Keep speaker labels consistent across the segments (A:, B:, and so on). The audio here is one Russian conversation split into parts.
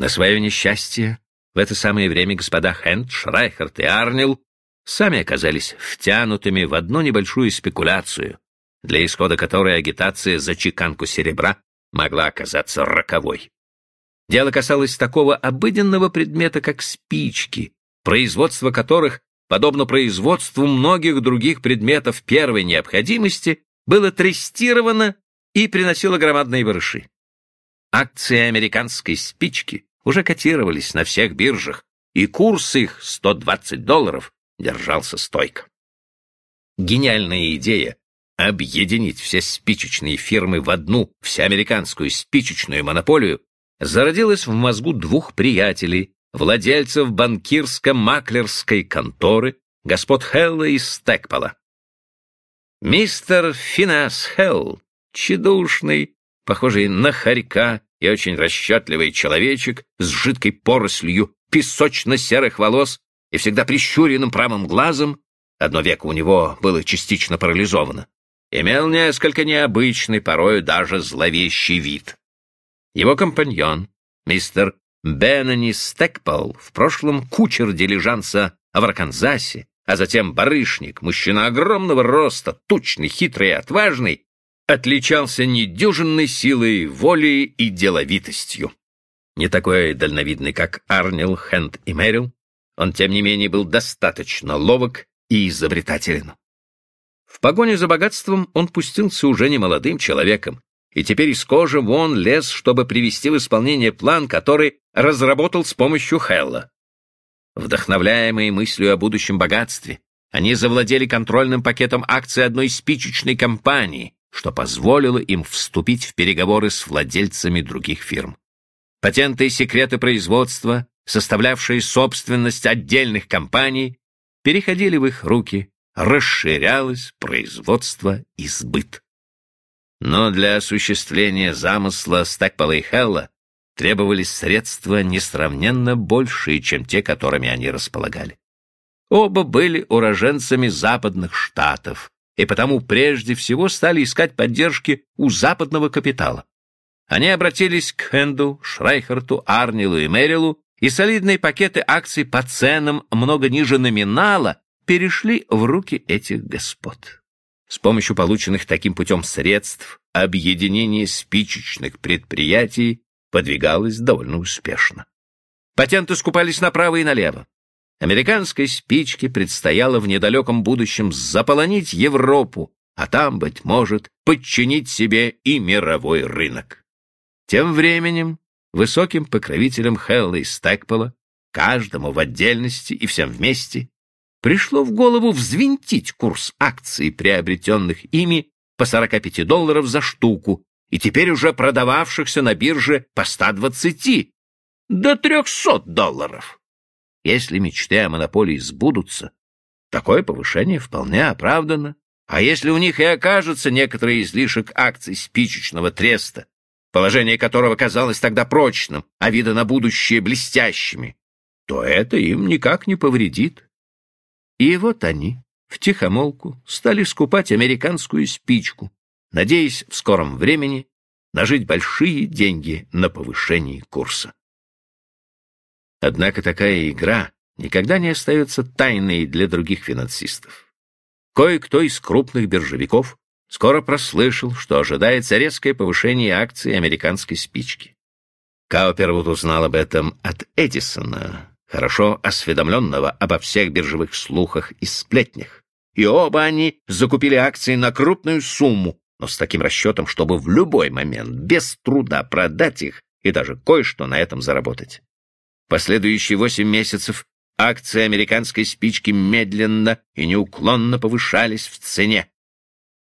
A: На свое несчастье, в это самое время господа Хенд, Шрайхерт и Арнил сами оказались втянутыми в одну небольшую спекуляцию, для исхода которой агитация за чеканку серебра могла оказаться роковой. Дело касалось такого обыденного предмета, как спички, производство которых, подобно производству многих других предметов первой необходимости, было трестировано и приносило громадные барыши. Акции американской спички уже котировались на всех биржах, и курс их 120 долларов держался стойко. Гениальная идея объединить все спичечные фирмы в одну всеамериканскую спичечную монополию зародилась в мозгу двух приятелей, владельцев банкирско-маклерской конторы, господ Хелла и Стекпола. Мистер Финас Хелл, тщедушный, похожий на хорька и очень расчетливый человечек с жидкой порослью песочно-серых волос и всегда прищуренным правым глазом, одно веко у него было частично парализовано, имел несколько необычный, порою даже зловещий вид. Его компаньон, мистер Беннани Стекпол, в прошлом кучер дилижанса в Арканзасе, а затем барышник, мужчина огромного роста, тучный, хитрый и отважный, отличался недюжинной силой, волей и деловитостью. Не такой дальновидный, как Арнил, Хенд и Мэрил, он, тем не менее, был достаточно ловок и изобретателен. В погоне за богатством он пустился уже не молодым человеком, и теперь из кожи вон лез, чтобы привести в исполнение план, который разработал с помощью Хелла. Вдохновляемые мыслью о будущем богатстве, они завладели контрольным пакетом акций одной спичечной компании, что позволило им вступить в переговоры с владельцами других фирм. Патенты и секреты производства, составлявшие собственность отдельных компаний, переходили в их руки, расширялось производство и сбыт. Но для осуществления замысла Стекпола и Хелла требовались средства несравненно большие, чем те, которыми они располагали. Оба были уроженцами западных штатов, и потому прежде всего стали искать поддержки у западного капитала. Они обратились к Хенду, Шрайхарту, Арнилу и Мэрилу, и солидные пакеты акций по ценам много ниже номинала перешли в руки этих господ. С помощью полученных таким путем средств объединение спичечных предприятий подвигалось довольно успешно. Патенты скупались направо и налево. Американской спичке предстояло в недалеком будущем заполонить Европу, а там, быть может, подчинить себе и мировой рынок. Тем временем высоким покровителям Хелла и Стэкпола, каждому в отдельности и всем вместе, пришло в голову взвинтить курс акций, приобретенных ими по 45 долларов за штуку, и теперь уже продававшихся на бирже по 120 до 300 долларов. Если мечты о монополии сбудутся, такое повышение вполне оправдано. А если у них и окажется некоторый излишек акций спичечного треста, положение которого казалось тогда прочным, а вида на будущее блестящими, то это им никак не повредит. И вот они, втихомолку, стали скупать американскую спичку, надеясь в скором времени нажить большие деньги на повышении курса. Однако такая игра никогда не остается тайной для других финансистов. Кое-кто из крупных биржевиков скоро прослышал, что ожидается резкое повышение акций американской спички. Каупервуд узнал об этом от Эдисона, хорошо осведомленного обо всех биржевых слухах и сплетнях. И оба они закупили акции на крупную сумму, но с таким расчетом, чтобы в любой момент без труда продать их и даже кое-что на этом заработать. Последующие восемь месяцев акции американской спички медленно и неуклонно повышались в цене.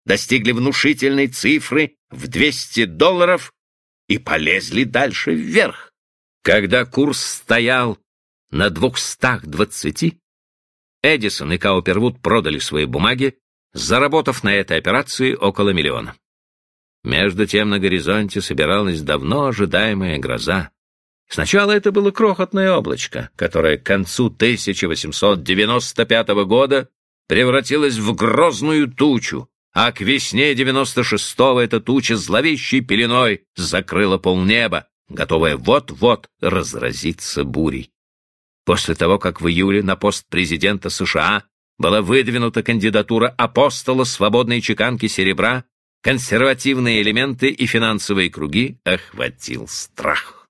A: Достигли внушительной цифры в 200 долларов и полезли дальше вверх. Когда курс стоял на двухстах двадцати, Эдисон и Каупервуд продали свои бумаги, заработав на этой операции около миллиона. Между тем на горизонте собиралась давно ожидаемая гроза. Сначала это было крохотное облачко, которое к концу 1895 года превратилось в грозную тучу, а к весне 96-го эта туча зловещей пеленой закрыла полнеба, готовая вот-вот разразиться бурей. После того, как в июле на пост президента США была выдвинута кандидатура апостола свободной чеканки серебра, консервативные элементы и финансовые круги охватил страх.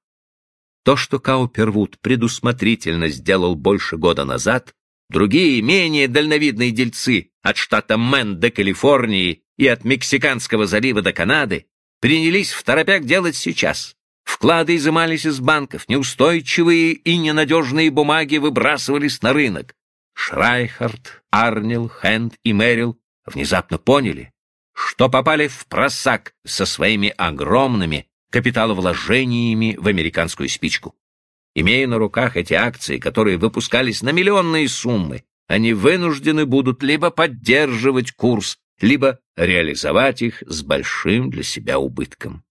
A: То, что Каупервуд предусмотрительно сделал больше года назад, другие, менее дальновидные дельцы от штата Мэн до Калифорнии и от Мексиканского залива до Канады принялись второпях делать сейчас. Вклады изымались из банков, неустойчивые и ненадежные бумаги выбрасывались на рынок. Шрайхард, Арнил, Хэнд и Мэрил внезапно поняли, что попали впросак со своими огромными капиталовложениями в американскую спичку. Имея на руках эти акции, которые выпускались на миллионные суммы, они вынуждены будут либо поддерживать курс, либо реализовать их с большим для себя убытком.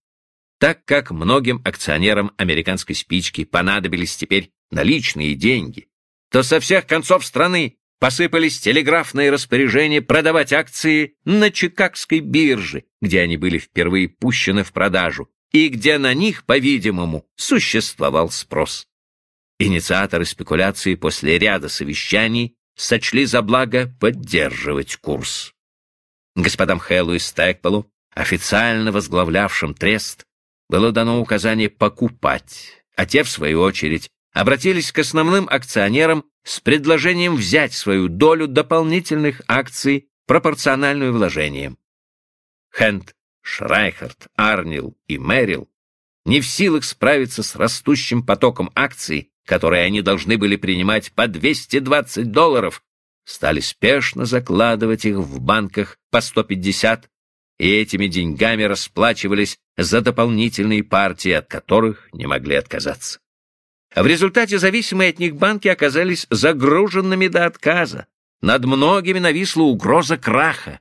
A: Так как многим акционерам американской спички понадобились теперь наличные деньги, то со всех концов страны посыпались телеграфные распоряжения продавать акции на Чикагской бирже, где они были впервые пущены в продажу, и где на них, по-видимому, существовал спрос. Инициаторы спекуляции после ряда совещаний сочли за благо поддерживать курс. Господам Хэллу и Стэкполу, официально возглавлявшим трест, было дано указание покупать, а те, в свою очередь, обратились к основным акционерам с предложением взять свою долю дополнительных акций, пропорциональную вложениям. Хенд, Шрайхард, Арнил и Мэрил не в силах справиться с растущим потоком акций, которые они должны были принимать по 220 долларов, стали спешно закладывать их в банках по 150, и этими деньгами расплачивались за дополнительные партии, от которых не могли отказаться. В результате зависимые от них банки оказались загруженными до отказа. Над многими нависла угроза краха.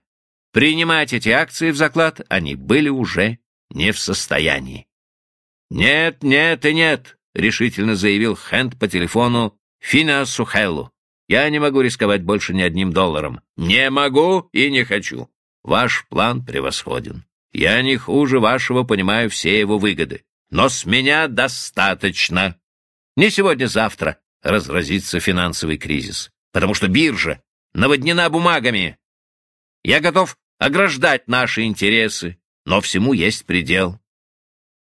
A: Принимать эти акции в заклад они были уже не в состоянии. «Нет, нет и нет», — решительно заявил Хэнд по телефону Финиасу Хеллу. «Я не могу рисковать больше ни одним долларом. Не могу и не хочу. Ваш план превосходен. Я не хуже вашего понимаю все его выгоды. Но с меня достаточно. Не сегодня-завтра разразится финансовый кризис, потому что биржа наводнена бумагами. Я готов ограждать наши интересы, но всему есть предел.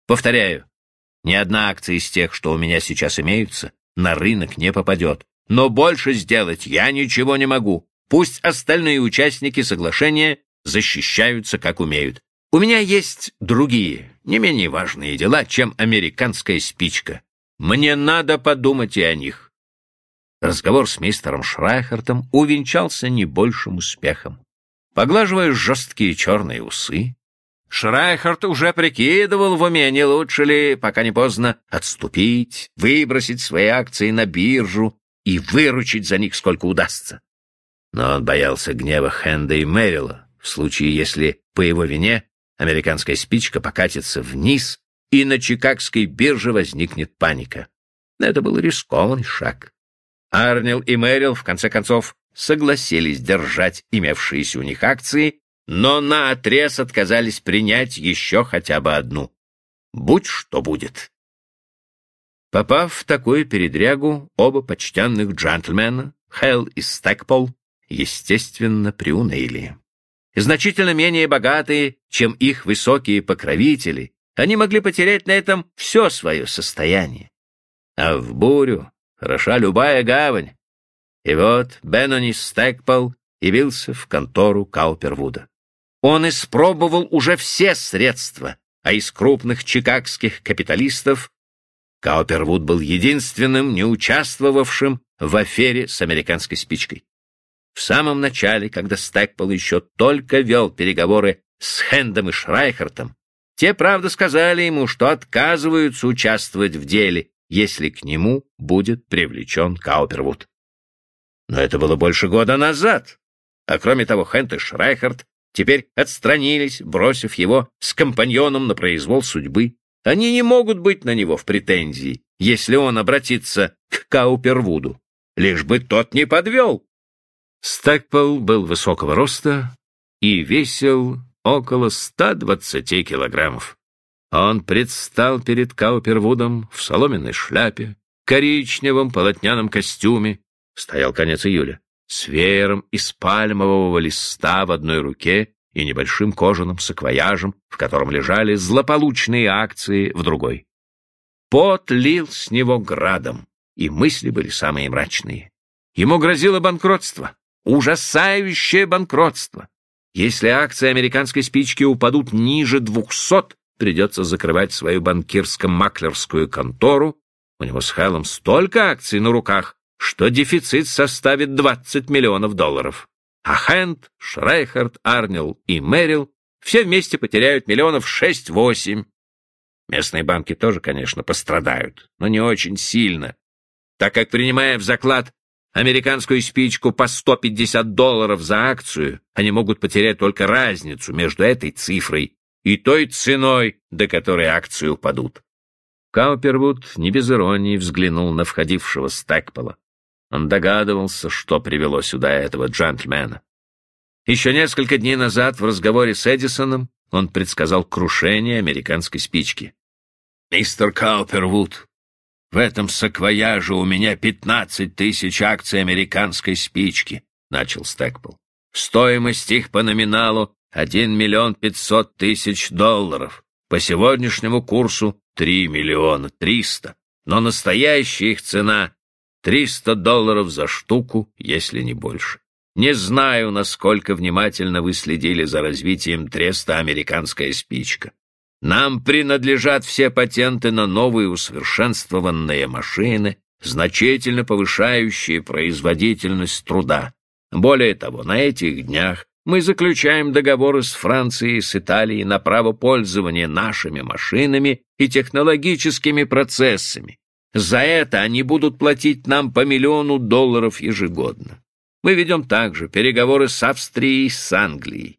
A: Повторяю, ни одна акция из тех, что у меня сейчас имеются, на рынок не попадет. Но больше сделать я ничего не могу. Пусть остальные участники соглашения защищаются как умеют. У меня есть другие, не менее важные дела, чем американская спичка. Мне надо подумать и о них. Разговор с мистером Шрайхартом увенчался не большим успехом. Поглаживая жесткие черные усы, Шрайхарт уже прикидывал в уме, не лучше ли, пока не поздно, отступить, выбросить свои акции на биржу и выручить за них сколько удастся. Но он боялся гнева Хенда и Мэрила, в случае, если по его вине американская спичка покатится вниз и на Чикагской бирже возникнет паника. Это был рискованный шаг. Арнил и Мэрил, в конце концов, согласились держать имевшиеся у них акции, но наотрез отказались принять еще хотя бы одну. Будь что будет. Попав в такую передрягу, оба почтенных джентльмена, Хелл и Стэкпол, естественно, приуныли. Значительно менее богатые, чем их высокие покровители, они могли потерять на этом все свое состояние. А в бурю хороша любая гавань. И вот Беннони Стэкпол явился в контору Каупервуда. Он испробовал уже все средства, а из крупных чикагских капиталистов Каупервуд был единственным, не участвовавшим в афере с американской спичкой. В самом начале, когда Стэкпол еще только вел переговоры с Хендом и Шрайхартом, те, правда, сказали ему, что отказываются участвовать в деле, если к нему будет привлечен Каупервуд. Но это было больше года назад. А кроме того, Хент и Шрайхард теперь отстранились, бросив его с компаньоном на произвол судьбы. Они не могут быть на него в претензии, если он обратится к Каупервуду, лишь бы тот не подвел. Стэкпол был высокого роста и весил около 120 килограммов. Он предстал перед Каупервудом в соломенной шляпе, коричневом полотняном костюме, стоял конец июля, с веером из пальмового листа в одной руке и небольшим кожаным саквояжем, в котором лежали злополучные акции в другой. Пот лил с него градом, и мысли были самые мрачные. Ему грозило банкротство, ужасающее банкротство. Если акции американской спички упадут ниже двухсот, придется закрывать свою банкирско-маклерскую контору. У него с Хеллом столько акций на руках, что дефицит составит 20 миллионов долларов. А Хэнд, Шрейхард, Арнил и Мэрил все вместе потеряют миллионов 6-8. Местные банки тоже, конечно, пострадают, но не очень сильно, так как, принимая в заклад американскую спичку по 150 долларов за акцию, они могут потерять только разницу между этой цифрой и той ценой, до которой акции упадут. Каупервуд не без иронии взглянул на входившего Стэкпола. Он догадывался, что привело сюда этого джентльмена. Еще несколько дней назад в разговоре с Эдисоном он предсказал крушение американской спички. «Мистер Каупервуд, в этом саквояже у меня пятнадцать тысяч акций американской спички», — начал Стэкпл. «Стоимость их по номиналу один миллион пятьсот тысяч долларов. По сегодняшнему курсу три миллиона триста. Но настоящая их цена — триста долларов за штуку, если не больше. Не знаю, насколько внимательно вы следили за развитием треста «Американская спичка». Нам принадлежат все патенты на новые усовершенствованные машины, значительно повышающие производительность труда. Более того, на этих днях мы заключаем договоры с Францией и с Италией на право пользования нашими машинами и технологическими процессами. За это они будут платить нам по миллиону долларов ежегодно. Мы ведем также переговоры с Австрией и с Англией.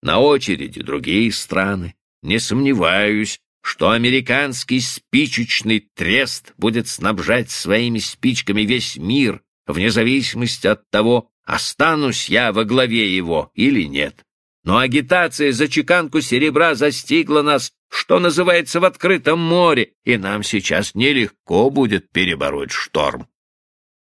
A: На очереди другие страны. Не сомневаюсь, что американский спичечный трест будет снабжать своими спичками весь мир, вне зависимости от того, останусь я во главе его или нет. Но агитация за чеканку серебра застигла нас, что называется, в открытом море, и нам сейчас нелегко будет перебороть шторм.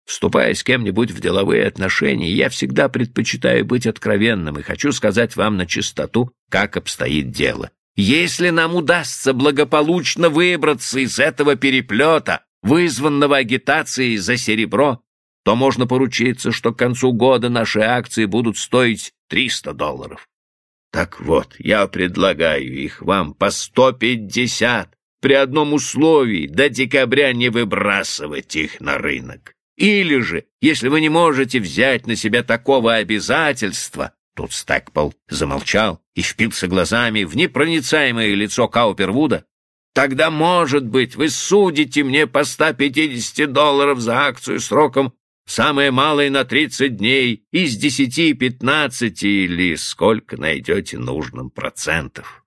A: Вступая с кем-нибудь в деловые отношения, я всегда предпочитаю быть откровенным и хочу сказать вам на чистоту, как обстоит дело. Если нам удастся благополучно выбраться из этого переплета, вызванного агитацией за серебро, то можно поручиться, что к концу года наши акции будут стоить 300 долларов. Так вот, я предлагаю их вам по 150 при одном условии до декабря не выбрасывать их на рынок. Или же, если вы не можете взять на себя такого обязательства, Тут Стэкпол замолчал и впился глазами в непроницаемое лицо Каупервуда. «Тогда, может быть, вы судите мне по 150 долларов за акцию сроком самое малое на 30 дней, из 10-15 или сколько найдете нужным процентов».